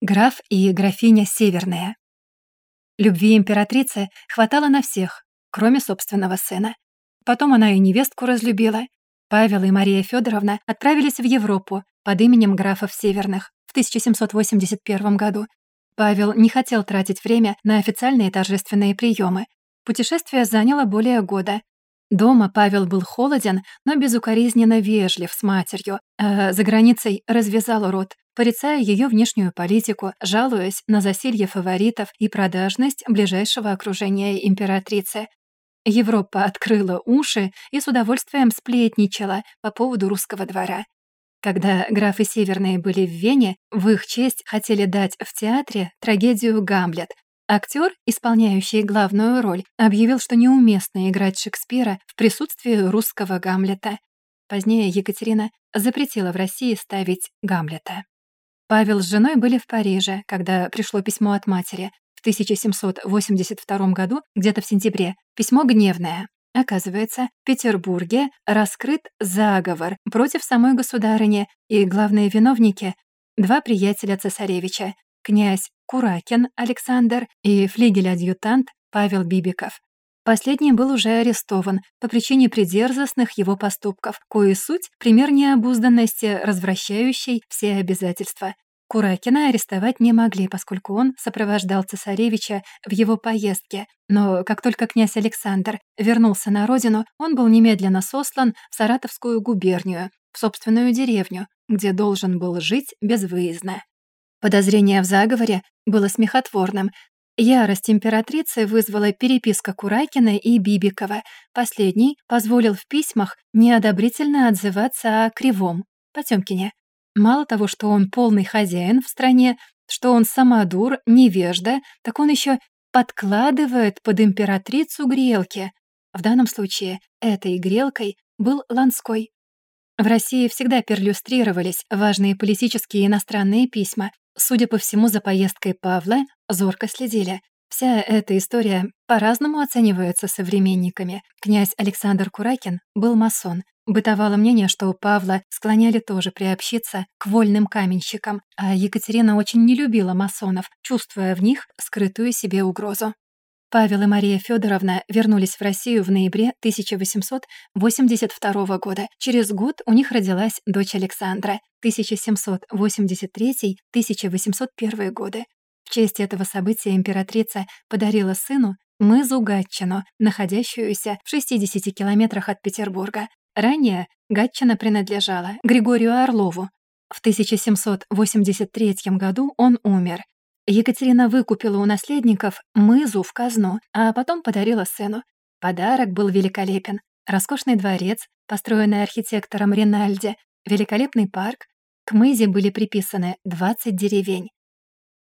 Граф и графиня Северная. Любви императрицы хватало на всех, кроме собственного сына. Потом она и невестку разлюбила. Павел и Мария Федоровна отправились в Европу под именем графов Северных в 1781 году. Павел не хотел тратить время на официальные торжественные приемы. Путешествие заняло более года. Дома Павел был холоден, но безукоризненно вежлив с матерью, а за границей развязал рот, порицая ее внешнюю политику, жалуясь на засилье фаворитов и продажность ближайшего окружения императрицы. Европа открыла уши и с удовольствием сплетничала по поводу русского двора. Когда графы Северные были в Вене, в их честь хотели дать в театре трагедию «Гамлет», Актер, исполняющий главную роль, объявил, что неуместно играть Шекспира в присутствии русского Гамлета. Позднее Екатерина запретила в России ставить Гамлета. Павел с женой были в Париже, когда пришло письмо от матери. В 1782 году, где-то в сентябре, письмо гневное. Оказывается, в Петербурге раскрыт заговор против самой государыни, и главные виновники — два приятеля цесаревича, князь Куракин Александр и флигель-адъютант Павел Бибиков. Последний был уже арестован по причине придерзостных его поступков, кои суть — пример необузданности, развращающей все обязательства. Куракина арестовать не могли, поскольку он сопровождал цесаревича в его поездке. Но как только князь Александр вернулся на родину, он был немедленно сослан в Саратовскую губернию, в собственную деревню, где должен был жить безвыездно. Подозрение в заговоре было смехотворным. Ярость императрицы вызвала переписка Куракина и Бибикова. Последний позволил в письмах неодобрительно отзываться о Кривом, Потёмкине. Мало того, что он полный хозяин в стране, что он самодур, невежда, так он ещё подкладывает под императрицу грелки. В данном случае этой грелкой был Ланской. В России всегда перлюстрировались важные политические иностранные письма, Судя по всему, за поездкой Павла зорко следили. Вся эта история по-разному оценивается современниками. Князь Александр Куракин был масон. Бытовало мнение, что Павла склоняли тоже приобщиться к вольным каменщикам, а Екатерина очень не любила масонов, чувствуя в них скрытую себе угрозу. Павел и Мария Федоровна вернулись в Россию в ноябре 1882 года. Через год у них родилась дочь Александра, 1783-1801 годы. В честь этого события императрица подарила сыну мызу Гатчину, находящуюся в 60 километрах от Петербурга. Ранее Гатчина принадлежала Григорию Орлову. В 1783 году он умер, Екатерина выкупила у наследников мызу в казну, а потом подарила сыну. Подарок был великолепен. Роскошный дворец, построенный архитектором Ринальди, великолепный парк. К мызе были приписаны 20 деревень.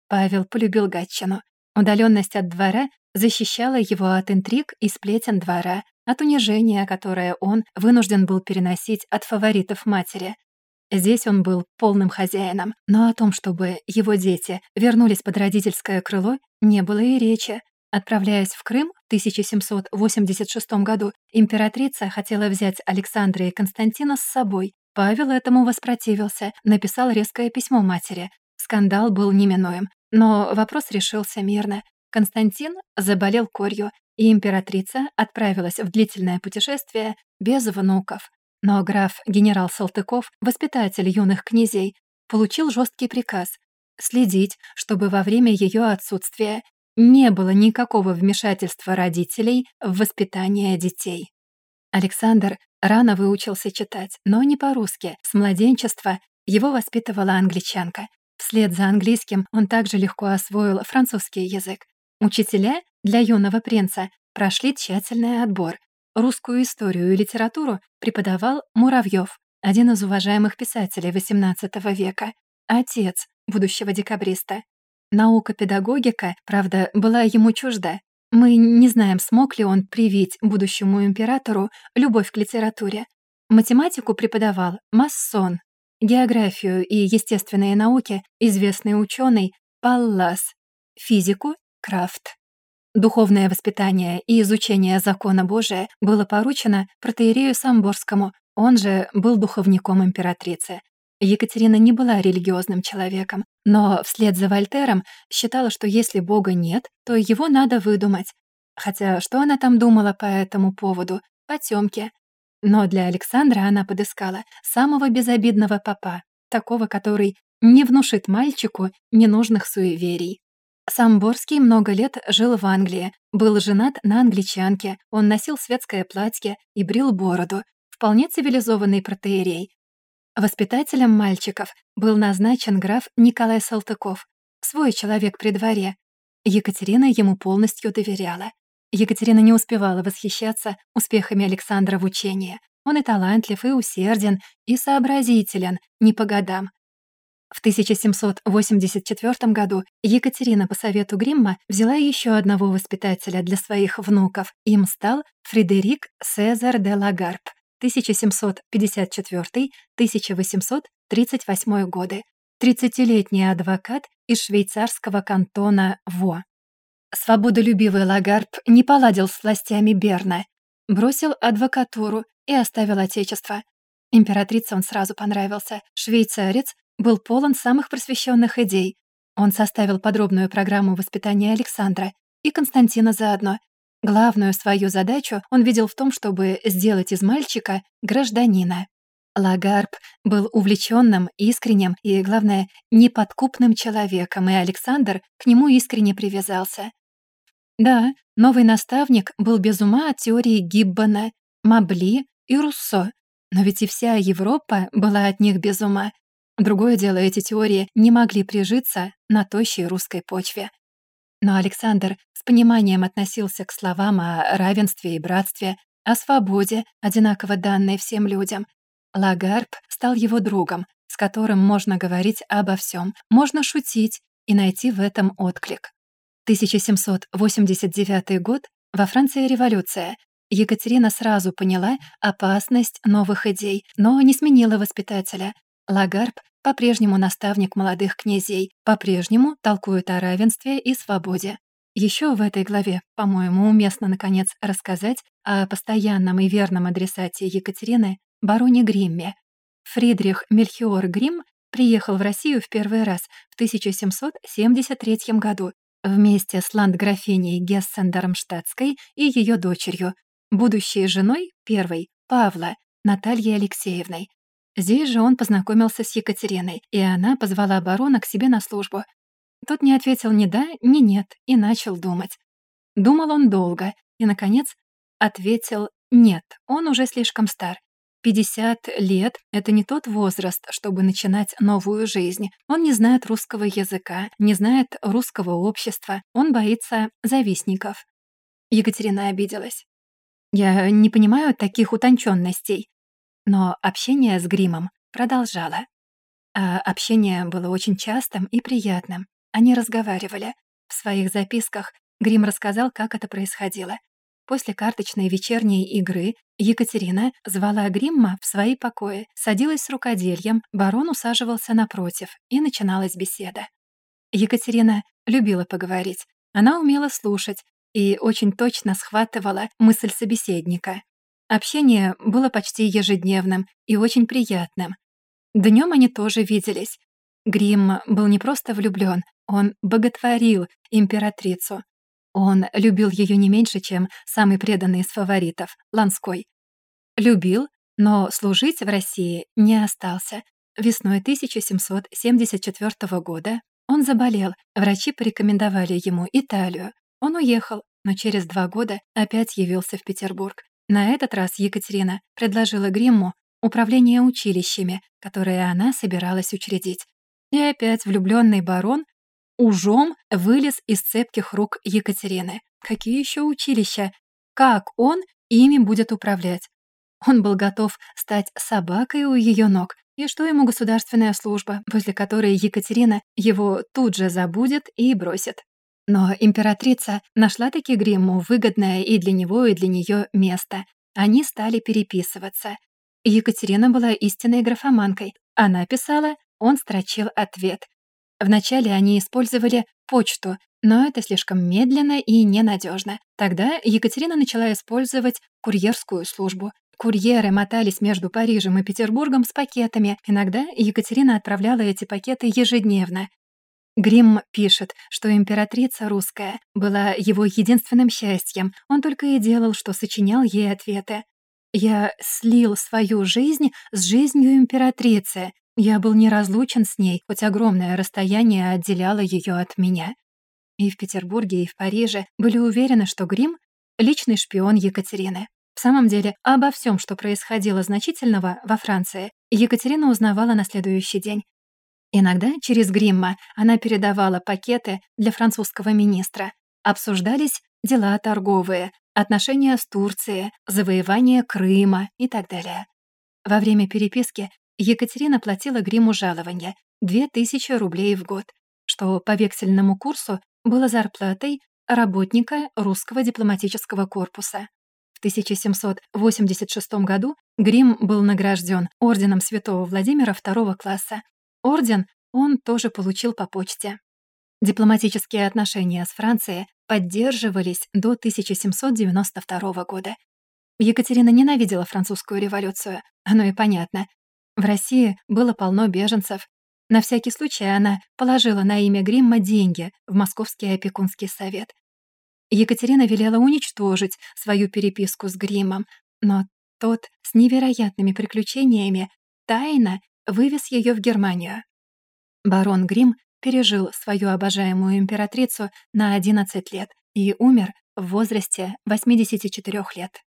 Павел полюбил Гатчину. Удаленность от двора защищала его от интриг и сплетен двора, от унижения, которое он вынужден был переносить от фаворитов матери. Здесь он был полным хозяином, но о том, чтобы его дети вернулись под родительское крыло, не было и речи. Отправляясь в Крым в 1786 году, императрица хотела взять Александра и Константина с собой. Павел этому воспротивился, написал резкое письмо матери. Скандал был неминуем, но вопрос решился мирно. Константин заболел корью, и императрица отправилась в длительное путешествие без внуков. Но граф генерал Салтыков, воспитатель юных князей, получил жесткий приказ следить, чтобы во время ее отсутствия не было никакого вмешательства родителей в воспитание детей. Александр рано выучился читать, но не по-русски. С младенчества его воспитывала англичанка. Вслед за английским он также легко освоил французский язык. Учителя для юного принца прошли тщательный отбор, Русскую историю и литературу преподавал Муравьев, один из уважаемых писателей XVIII века, отец будущего декабриста. Наука-педагогика, правда, была ему чужда. Мы не знаем, смог ли он привить будущему императору любовь к литературе. Математику преподавал Массон, географию и естественные науки известный ученый Паллас, физику — Крафт. Духовное воспитание и изучение закона Божия было поручено протеерею Самборскому, он же был духовником императрицы. Екатерина не была религиозным человеком, но вслед за Вольтером считала, что если Бога нет, то его надо выдумать. Хотя что она там думала по этому поводу? Потёмки. Но для Александра она подыскала самого безобидного папа, такого, который не внушит мальчику ненужных суеверий. Самборский много лет жил в Англии, был женат на англичанке, он носил светское платье и брил бороду, вполне цивилизованный протеерей. Воспитателем мальчиков был назначен граф Николай Салтыков, свой человек при дворе. Екатерина ему полностью доверяла. Екатерина не успевала восхищаться успехами Александра в учении. Он и талантлив, и усерден, и сообразителен, не по годам. В 1784 году Екатерина по совету Гримма взяла еще одного воспитателя для своих внуков. Им стал Фредерик Сезар де Лагарп 1754-1838 годы, 30-летний адвокат из швейцарского кантона Во. Свободолюбивый Лагарп не поладил с властями Берна, бросил адвокатуру и оставил отечество. Императрице он сразу понравился. Швейцарец был полон самых просвещенных идей. Он составил подробную программу воспитания Александра и Константина заодно. Главную свою задачу он видел в том, чтобы сделать из мальчика гражданина. Лагарб был увлеченным, искренним и, главное, неподкупным человеком, и Александр к нему искренне привязался. Да, новый наставник был без ума от теории Гиббона, Мабли и Руссо, но ведь и вся Европа была от них без ума. Другое дело, эти теории не могли прижиться на тощей русской почве. Но Александр с пониманием относился к словам о равенстве и братстве, о свободе, одинаково данной всем людям. Лагарб стал его другом, с которым можно говорить обо всем, можно шутить и найти в этом отклик. 1789 год, во Франции революция. Екатерина сразу поняла опасность новых идей, но не сменила воспитателя. Лагарб по-прежнему наставник молодых князей, по-прежнему толкует о равенстве и свободе. Еще в этой главе, по-моему, уместно, наконец, рассказать о постоянном и верном адресате Екатерины, бароне Гримме. Фридрих Мельхиор Грим приехал в Россию в первый раз в 1773 году вместе с ландграфиней Гессен-Дармштадтской и ее дочерью, будущей женой первой, Павла, Натальей Алексеевной, Здесь же он познакомился с Екатериной, и она позвала барона к себе на службу. Тот не ответил ни да, ни нет и начал думать. Думал он долго и, наконец, ответил «нет, он уже слишком стар». 50 лет — это не тот возраст, чтобы начинать новую жизнь. Он не знает русского языка, не знает русского общества, он боится завистников. Екатерина обиделась. «Я не понимаю таких утонченностей. Но общение с гримом продолжало. А общение было очень частым и приятным. Они разговаривали. В своих записках Грим рассказал, как это происходило. После карточной вечерней игры Екатерина звала Гримма в свои покои, садилась с рукодельем, барон усаживался напротив, и начиналась беседа. Екатерина любила поговорить. Она умела слушать и очень точно схватывала мысль собеседника. Общение было почти ежедневным и очень приятным. Днем они тоже виделись. Грим был не просто влюблен, он боготворил императрицу. Он любил ее не меньше, чем самый преданный из фаворитов, Ланской. Любил, но служить в России не остался. Весной 1774 года он заболел, врачи порекомендовали ему Италию. Он уехал, но через два года опять явился в Петербург. На этот раз Екатерина предложила Гримму управление училищами, которые она собиралась учредить. И опять влюбленный барон ужом вылез из цепких рук Екатерины. Какие еще училища? Как он ими будет управлять? Он был готов стать собакой у ее ног. И что ему государственная служба, после которой Екатерина его тут же забудет и бросит? Но императрица нашла таки гримму выгодное и для него, и для нее место. Они стали переписываться. Екатерина была истинной графоманкой. Она писала, он строчил ответ. Вначале они использовали почту, но это слишком медленно и ненадежно. Тогда Екатерина начала использовать курьерскую службу. Курьеры мотались между Парижем и Петербургом с пакетами. Иногда Екатерина отправляла эти пакеты ежедневно. Гримм пишет, что императрица русская была его единственным счастьем. Он только и делал, что сочинял ей ответы. «Я слил свою жизнь с жизнью императрицы. Я был неразлучен с ней, хоть огромное расстояние отделяло ее от меня». И в Петербурге, и в Париже были уверены, что Грим — личный шпион Екатерины. В самом деле, обо всем, что происходило значительного во Франции, Екатерина узнавала на следующий день. Иногда через Гримма она передавала пакеты для французского министра. Обсуждались дела торговые, отношения с Турцией, завоевание Крыма и так далее. Во время переписки Екатерина платила Гриму жалование — 2000 рублей в год, что по вексельному курсу было зарплатой работника русского дипломатического корпуса. В 1786 году Грим был награжден орденом святого Владимира второго класса Орден он тоже получил по почте. Дипломатические отношения с Францией поддерживались до 1792 года. Екатерина ненавидела французскую революцию, оно и понятно. В России было полно беженцев. На всякий случай она положила на имя Гримма деньги в Московский опекунский совет. Екатерина велела уничтожить свою переписку с Гриммом, но тот с невероятными приключениями тайно вывез ее в Германию. Барон Грим пережил свою обожаемую императрицу на 11 лет и умер в возрасте 84 лет.